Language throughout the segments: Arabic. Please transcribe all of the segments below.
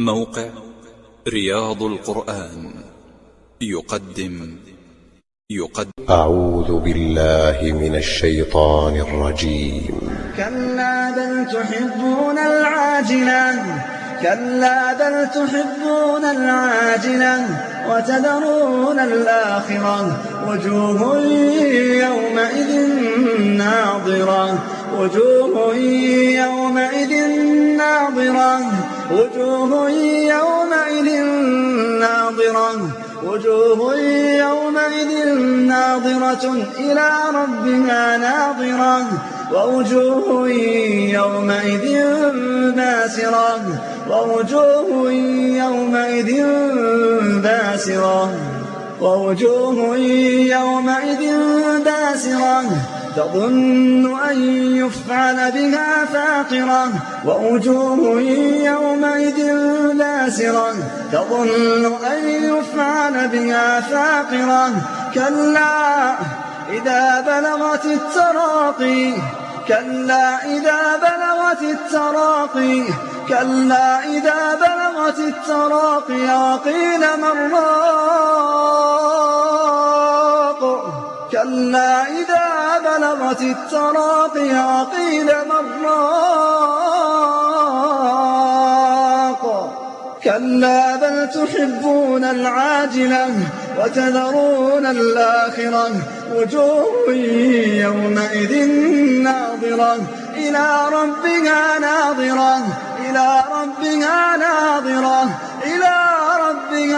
موقع رياض القرآن. يقدم. يقدم. أعوذ بالله من الشيطان الرجيم. كلا بل تحبون العاجلة. كلا بل تحبون العاجلة وتذرون الآخرة. وجوه يومئذ ناظرة. وجوه يومئذ وجوه يومئذ ناظرة. وجوه يومئذ ناظرة إلى ربها ناظرة. ووجوه يومئذ باسرة. ووجوه يومئذ باسرة. ووجوه يومئذ باسرة. تظن أن يفعل بها فاقرة ووجوه يومئذ باسرة. تظن أن يفعل بها فاقرة. كلا إذا بلغت التراقي. كلا إذا بلغت التراقي. كلا إذا بلغت التراقي. وقيل من راق. كلا إذا بلغت التراقي وقيل من راق كلا بل تحبون العاجلة وتذرون الآخرة وجوه يومئذ ناظرة إلى ربها ناظرة إلى ربها ناظرة إلى ربها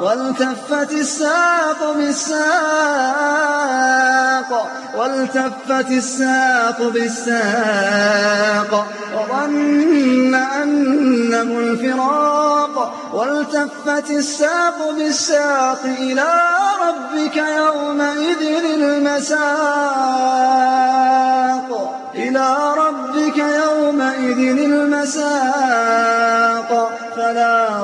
والتفت الساق بالساق والتفت الساق بالساق وظن أنه الفراق والتفت الساق بالساق إلى ربك يومئذ المساق إلى ربك يومئذ المساق.